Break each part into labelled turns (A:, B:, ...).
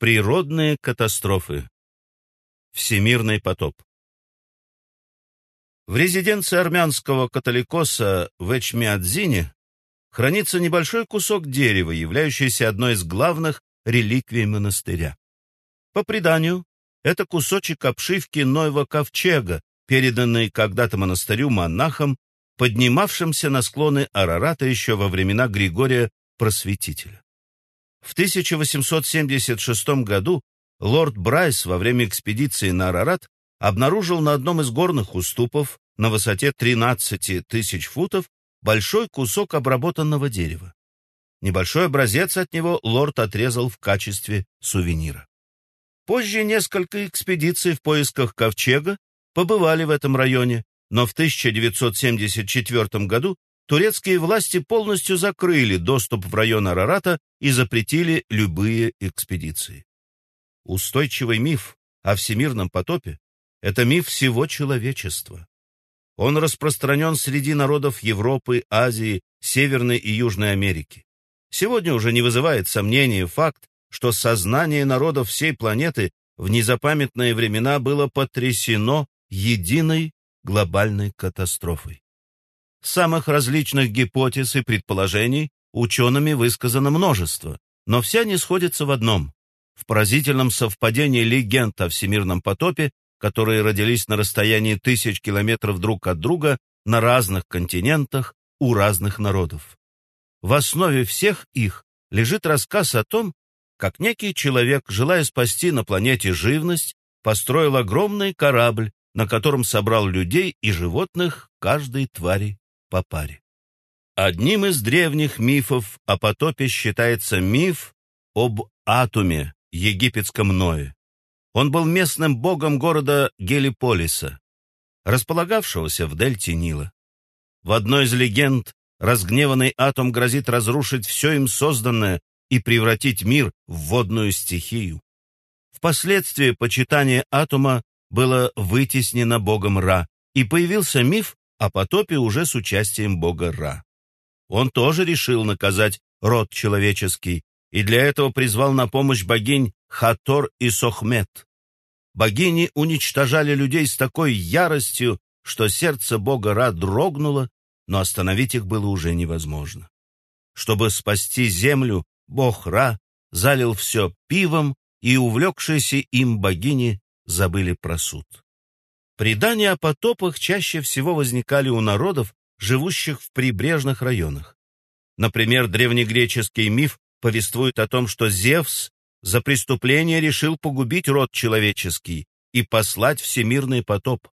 A: Природные катастрофы. Всемирный потоп. В резиденции армянского католикоса в Эчмиадзине хранится небольшой кусок дерева, являющийся одной из главных реликвий монастыря. По преданию, это кусочек обшивки Ноева ковчега, переданный когда-то монастырю монахам, поднимавшимся на склоны Арарата еще во времена Григория Просветителя. В 1876 году лорд Брайс во время экспедиции на Арарат обнаружил на одном из горных уступов на высоте 13 тысяч футов большой кусок обработанного дерева. Небольшой образец от него лорд отрезал в качестве сувенира. Позже несколько экспедиций в поисках ковчега побывали в этом районе, но в 1974 году турецкие власти полностью закрыли доступ в район Арарата и запретили любые экспедиции. Устойчивый миф о всемирном потопе – это миф всего человечества. Он распространен среди народов Европы, Азии, Северной и Южной Америки. Сегодня уже не вызывает сомнения факт, что сознание народов всей планеты в незапамятные времена было потрясено единой глобальной катастрофой. Самых различных гипотез и предположений учеными высказано множество, но все они сходятся в одном – в поразительном совпадении легенд о всемирном потопе, которые родились на расстоянии тысяч километров друг от друга на разных континентах у разных народов. В основе всех их лежит рассказ о том, как некий человек, желая спасти на планете живность, построил огромный корабль, на котором собрал людей и животных каждой твари по паре. Одним из древних мифов о потопе считается миф об Атуме, египетском Ное. Он был местным богом города Гелиполиса, располагавшегося в дельте Нила. В одной из легенд разгневанный Атом грозит разрушить все им созданное и превратить мир в водную стихию. Впоследствии почитание Атома было вытеснено богом Ра, и появился миф о потопе уже с участием бога Ра. Он тоже решил наказать род человеческий, и для этого призвал на помощь богинь Хатор и Сохмет. Богини уничтожали людей с такой яростью, что сердце бога Ра дрогнуло, но остановить их было уже невозможно. Чтобы спасти землю, бог Ра залил все пивом, и увлекшиеся им богини забыли про суд. Предания о потопах чаще всего возникали у народов, живущих в прибрежных районах. Например, древнегреческий миф повествует о том, что Зевс за преступление решил погубить род человеческий и послать всемирный потоп.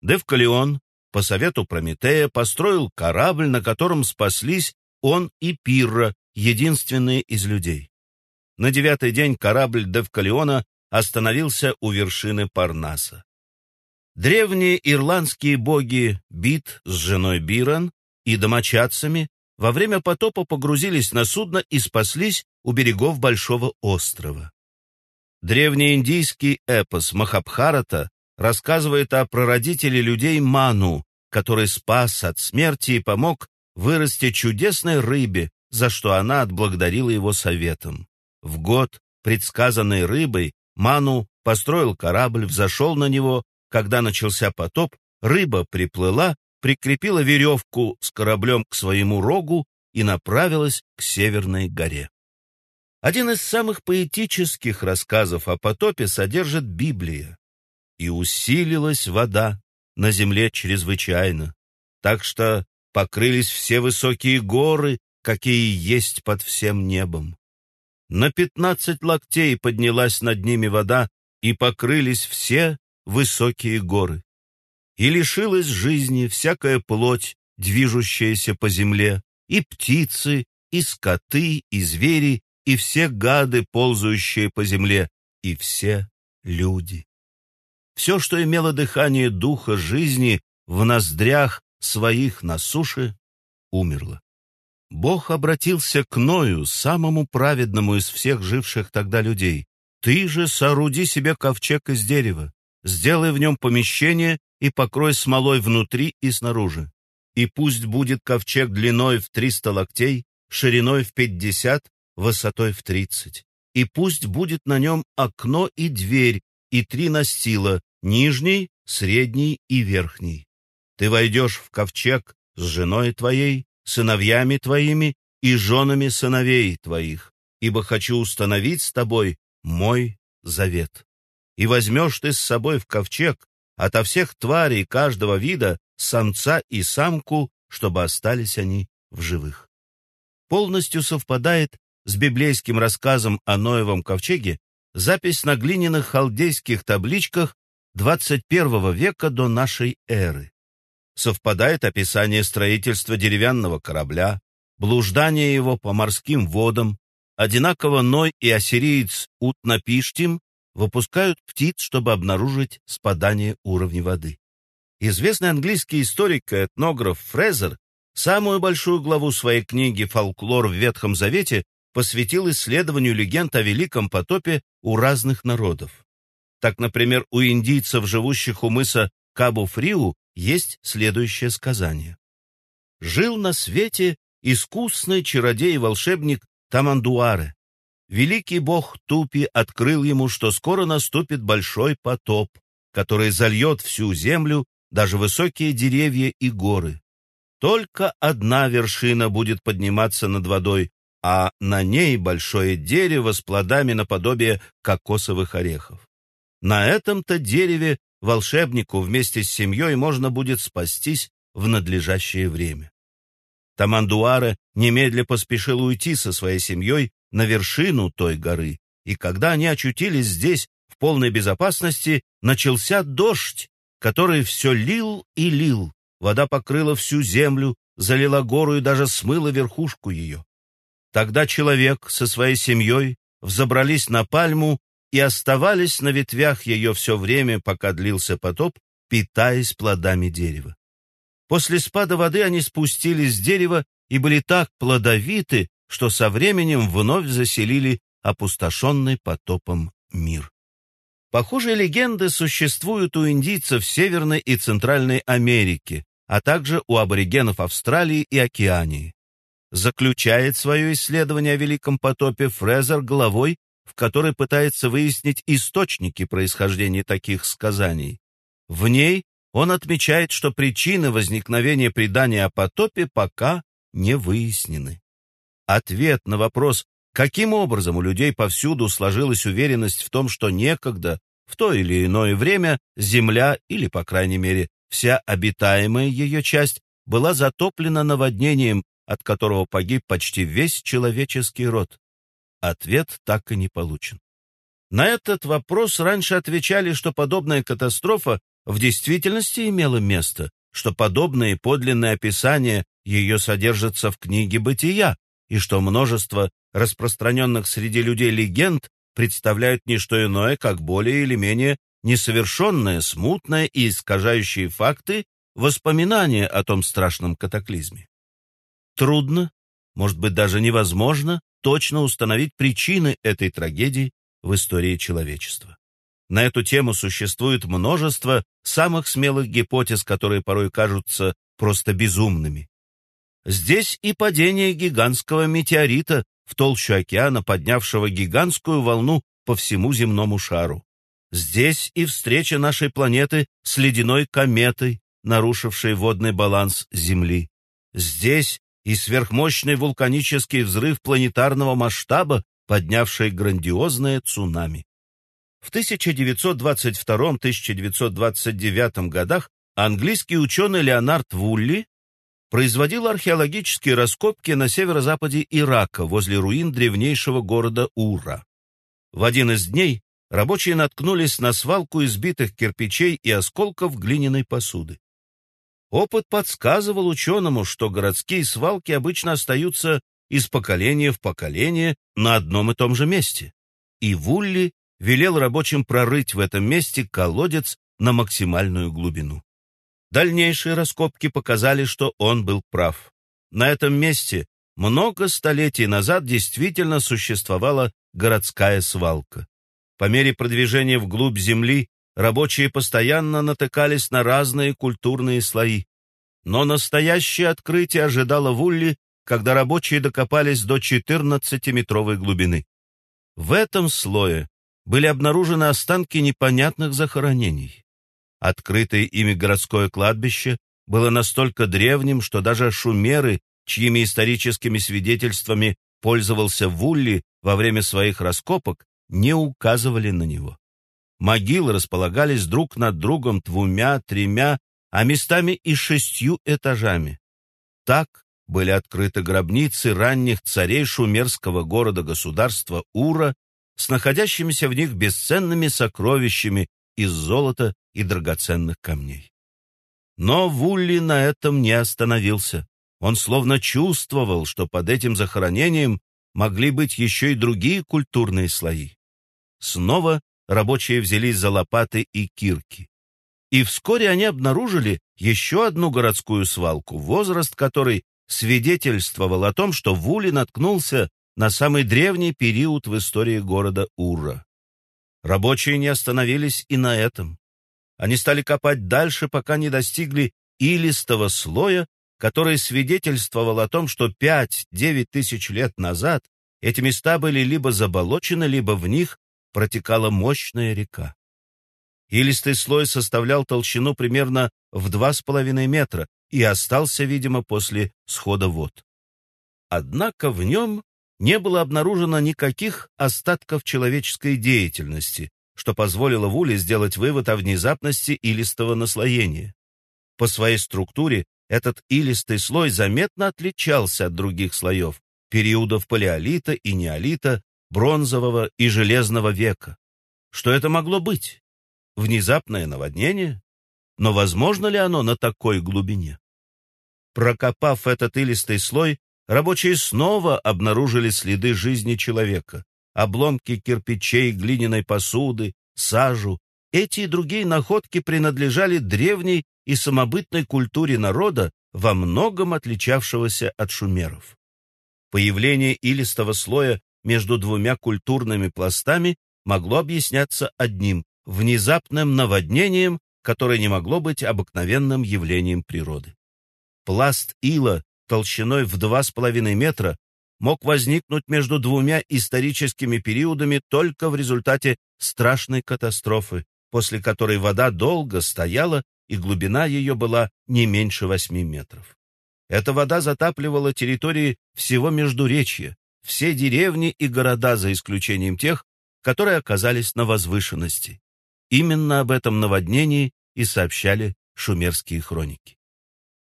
A: Девкалион по совету Прометея построил корабль, на котором спаслись он и Пирра, единственные из людей. На девятый день корабль Девкалиона остановился у вершины Парнаса. Древние ирландские боги Бит с женой Биран и домочадцами во время потопа погрузились на судно и спаслись у берегов Большого острова. Древнеиндийский эпос Махабхарата рассказывает о прародителе людей Ману, который спас от смерти и помог вырасти чудесной рыбе, за что она отблагодарила его советом. В год, предсказанный рыбой, Ману построил корабль, взошел на него когда начался потоп, рыба приплыла, прикрепила веревку с кораблем к своему рогу и направилась к Северной горе. Один из самых поэтических рассказов о потопе содержит Библия. «И усилилась вода на земле чрезвычайно, так что покрылись все высокие горы, какие есть под всем небом. На пятнадцать локтей поднялась над ними вода, и покрылись все высокие горы. И лишилась жизни всякая плоть, движущаяся по земле, и птицы, и скоты, и звери, и все гады, ползающие по земле, и все люди. Все, что имело дыхание духа жизни в ноздрях своих на суше, умерло. Бог обратился к Ною, самому праведному из всех живших тогда людей. «Ты же сооруди себе ковчег из дерева, Сделай в нем помещение и покрой смолой внутри и снаружи. И пусть будет ковчег длиной в триста локтей, шириной в пятьдесят, высотой в тридцать. и пусть будет на нем окно и дверь, и три настила, нижний, средний и верхний. Ты войдешь в ковчег с женой твоей, сыновьями твоими и женами сыновей твоих, ибо хочу установить с тобой мой завет. И возьмешь ты с собой в ковчег ото всех тварей каждого вида самца и самку, чтобы остались они в живых. Полностью совпадает с библейским рассказом о Ноевом ковчеге запись на глиняных халдейских табличках 21 века до нашей эры. Совпадает описание строительства деревянного корабля, блуждание его по морским водам, одинаково Ной и ассириец Утнапиштим выпускают птиц, чтобы обнаружить спадание уровня воды. Известный английский историк и этнограф Фрезер самую большую главу своей книги «Фолклор в Ветхом Завете» посвятил исследованию легенд о Великом потопе у разных народов. Так, например, у индийцев, живущих у мыса Кабу-Фриу, есть следующее сказание. «Жил на свете искусный чародей и волшебник Тамандуаре. Великий бог Тупи открыл ему, что скоро наступит большой потоп, который зальет всю землю, даже высокие деревья и горы. Только одна вершина будет подниматься над водой, а на ней большое дерево с плодами наподобие кокосовых орехов. На этом-то дереве волшебнику вместе с семьей можно будет спастись в надлежащее время. Тамандуаре немедля поспешил уйти со своей семьей на вершину той горы, и когда они очутились здесь в полной безопасности, начался дождь, который все лил и лил. Вода покрыла всю землю, залила гору и даже смыла верхушку ее. Тогда человек со своей семьей взобрались на пальму и оставались на ветвях ее все время, пока длился потоп, питаясь плодами дерева. После спада воды они спустились с дерева и были так плодовиты, что со временем вновь заселили опустошенный потопом мир. Похожие легенды существуют у индийцев Северной и Центральной Америки, а также у аборигенов Австралии и Океании заключает свое исследование о Великом потопе Фрезер головой, в которой пытается выяснить источники происхождения таких сказаний. В ней он отмечает, что причины возникновения предания о потопе пока не выяснены. Ответ на вопрос, каким образом у людей повсюду сложилась уверенность в том, что некогда, в то или иное время, Земля, или, по крайней мере, вся обитаемая ее часть, была затоплена наводнением от которого погиб почти весь человеческий род? Ответ так и не получен. На этот вопрос раньше отвечали, что подобная катастрофа в действительности имела место, что подобные подлинные описания ее содержатся в книге «Бытия», и что множество распространенных среди людей легенд представляют не что иное, как более или менее несовершенное, смутное и искажающие факты воспоминания о том страшном катаклизме. Трудно, может быть даже невозможно, точно установить причины этой трагедии в истории человечества. На эту тему существует множество самых смелых гипотез, которые порой кажутся просто безумными. Здесь и падение гигантского метеорита в толщу океана, поднявшего гигантскую волну по всему земному шару. Здесь и встреча нашей планеты с ледяной кометой, нарушившей водный баланс Земли. Здесь и сверхмощный вулканический взрыв планетарного масштаба, поднявший грандиозное цунами. В 1922-1929 годах английский ученый Леонард Вулли производил археологические раскопки на северо-западе Ирака возле руин древнейшего города Ура. В один из дней рабочие наткнулись на свалку избитых кирпичей и осколков глиняной посуды. Опыт подсказывал ученому, что городские свалки обычно остаются из поколения в поколение на одном и том же месте. И Вулли велел рабочим прорыть в этом месте колодец на максимальную глубину. Дальнейшие раскопки показали, что он был прав. На этом месте много столетий назад действительно существовала городская свалка. По мере продвижения вглубь земли рабочие постоянно натыкались на разные культурные слои. Но настоящее открытие ожидало Вулли, когда рабочие докопались до 14-метровой глубины. В этом слое были обнаружены останки непонятных захоронений. Открытое ими городское кладбище было настолько древним, что даже шумеры, чьими историческими свидетельствами пользовался Вулли во время своих раскопок, не указывали на него. Могилы располагались друг над другом двумя, тремя, а местами и шестью этажами. Так были открыты гробницы ранних царей шумерского города-государства Ура с находящимися в них бесценными сокровищами из золота и драгоценных камней. Но Вулли на этом не остановился. Он словно чувствовал, что под этим захоронением могли быть еще и другие культурные слои. Снова рабочие взялись за лопаты и кирки. И вскоре они обнаружили еще одну городскую свалку, возраст которой свидетельствовал о том, что Вули наткнулся на самый древний период в истории города Ура. Рабочие не остановились и на этом. Они стали копать дальше, пока не достигли илистого слоя, который свидетельствовал о том, что 5-9 тысяч лет назад эти места были либо заболочены, либо в них протекала мощная река. Илистый слой составлял толщину примерно в 2,5 метра и остался, видимо, после схода вод. Однако в нем не было обнаружено никаких остатков человеческой деятельности, что позволило Вуле сделать вывод о внезапности илистого наслоения. По своей структуре этот илистый слой заметно отличался от других слоев, периодов палеолита и неолита, бронзового и железного века. Что это могло быть? Внезапное наводнение? Но возможно ли оно на такой глубине? Прокопав этот илистый слой, рабочие снова обнаружили следы жизни человека. Обломки кирпичей, глиняной посуды, сажу. Эти и другие находки принадлежали древней и самобытной культуре народа, во многом отличавшегося от шумеров. Появление илистого слоя между двумя культурными пластами могло объясняться одним – внезапным наводнением, которое не могло быть обыкновенным явлением природы. Пласт ила толщиной в 2,5 метра мог возникнуть между двумя историческими периодами только в результате страшной катастрофы, после которой вода долго стояла и глубина ее была не меньше 8 метров. Эта вода затапливала территории всего Междуречья, все деревни и города, за исключением тех, которые оказались на возвышенности. Именно об этом наводнении и сообщали шумерские хроники.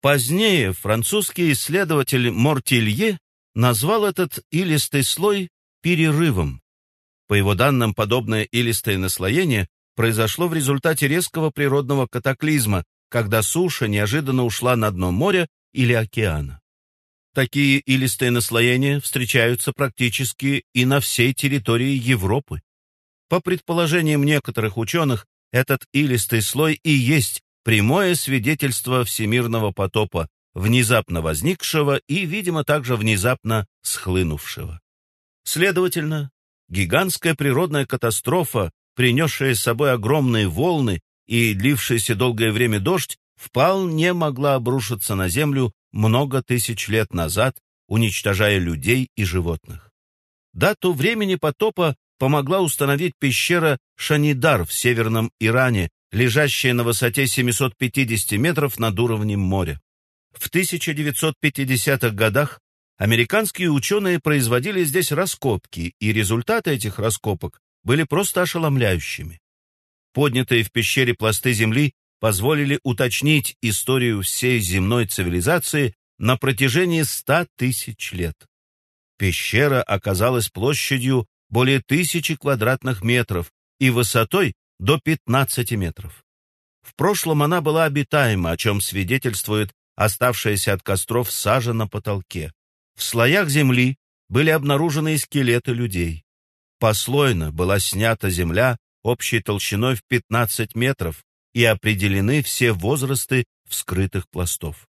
A: Позднее французский исследователь Мортилье назвал этот илистый слой перерывом. По его данным, подобное илистое наслоение произошло в результате резкого природного катаклизма, когда суша неожиданно ушла на дно моря или океана. Такие илистые наслоения встречаются практически и на всей территории Европы. По предположениям некоторых ученых, этот илистый слой и есть прямое свидетельство всемирного потопа, внезапно возникшего и, видимо, также внезапно схлынувшего. Следовательно, гигантская природная катастрофа, принесшая с собой огромные волны и длившийся долгое время дождь, вполне могла обрушиться на Землю много тысяч лет назад, уничтожая людей и животных. Дату времени потопа помогла установить пещера Шанидар в северном Иране, лежащая на высоте 750 метров над уровнем моря. В 1950-х годах американские ученые производили здесь раскопки, и результаты этих раскопок были просто ошеломляющими. Поднятые в пещере пласты земли позволили уточнить историю всей земной цивилизации на протяжении ста тысяч лет. Пещера оказалась площадью более тысячи квадратных метров и высотой до 15 метров. В прошлом она была обитаема, о чем свидетельствует оставшаяся от костров сажа на потолке. В слоях земли были обнаружены скелеты людей. Послойно была снята земля общей толщиной в 15 метров, и определены все возрасты вскрытых пластов.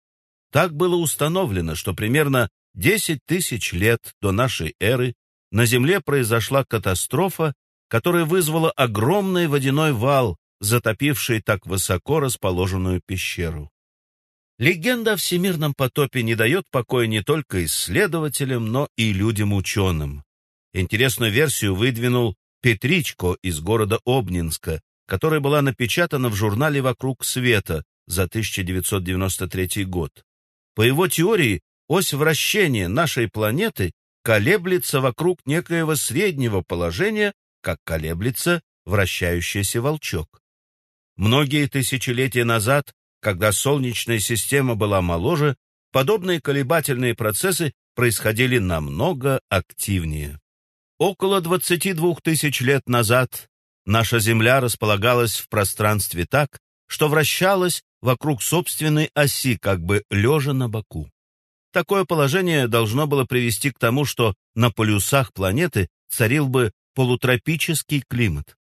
A: Так было установлено, что примерно 10 тысяч лет до нашей эры на Земле произошла катастрофа, которая вызвала огромный водяной вал, затопивший так высоко расположенную пещеру. Легенда о всемирном потопе не дает покоя не только исследователям, но и людям-ученым. Интересную версию выдвинул Петричко из города Обнинска, которая была напечатана в журнале «Вокруг света» за 1993 год. По его теории, ось вращения нашей планеты колеблется вокруг некоего среднего положения, как колеблется вращающийся волчок. Многие тысячелетия назад, когда Солнечная система была моложе, подобные колебательные процессы происходили намного активнее. Около 22 тысяч лет назад наша Земля располагалась в пространстве так, что вращалась вокруг собственной оси, как бы лежа на боку. Такое положение должно было привести к тому, что на полюсах планеты царил бы полутропический климат.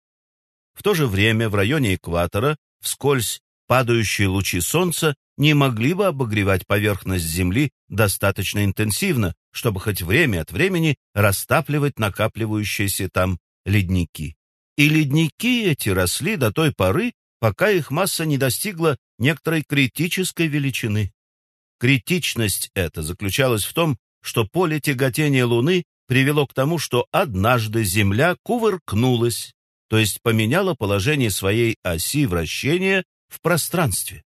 A: В то же время в районе экватора вскользь падающие лучи Солнца не могли бы обогревать поверхность Земли достаточно интенсивно, чтобы хоть время от времени растапливать накапливающиеся там ледники. И ледники эти росли до той поры, пока их масса не достигла некоторой критической величины. Критичность эта заключалась в том, что поле тяготения Луны привело к тому, что однажды Земля кувыркнулась, то есть поменяла положение своей оси вращения в пространстве.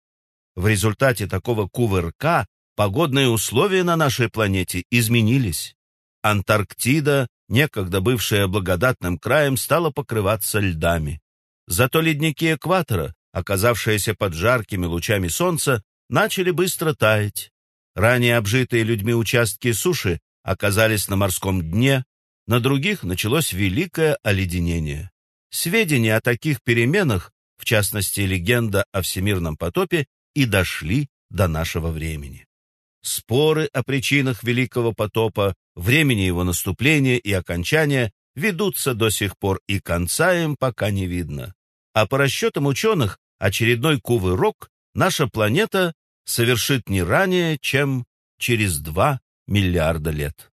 A: В результате такого кувырка погодные условия на нашей планете изменились. Антарктида, некогда бывшая благодатным краем, стала покрываться льдами. Зато ледники экватора, оказавшиеся под жаркими лучами солнца, начали быстро таять. Ранее обжитые людьми участки суши оказались на морском дне, на других началось великое оледенение. Сведения о таких переменах, в частности легенда о всемирном потопе, и дошли до нашего времени. Споры о причинах Великого потопа, времени его наступления и окончания ведутся до сих пор, и конца им пока не видно. А по расчетам ученых, очередной кувырок наша планета совершит не ранее, чем через 2 миллиарда лет.